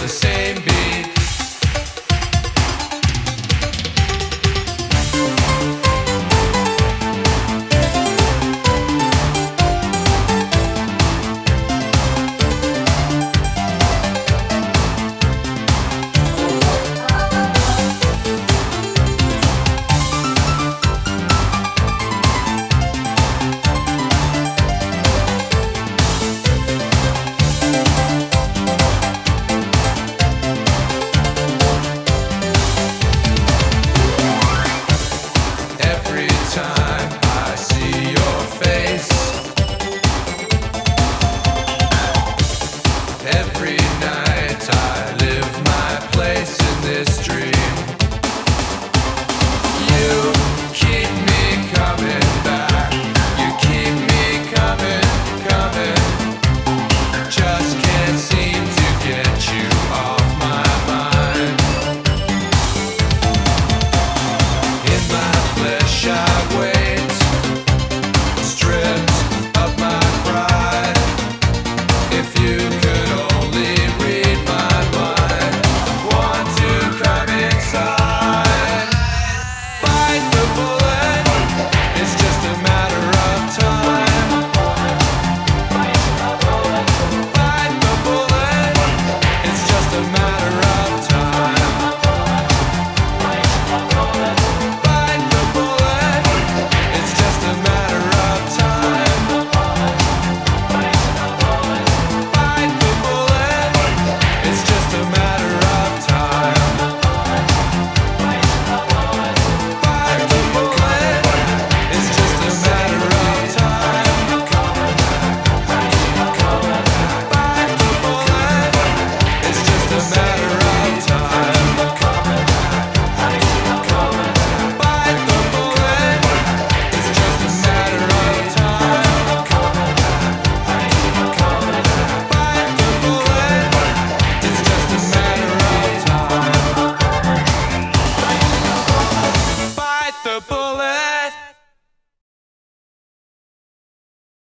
the same beat. history.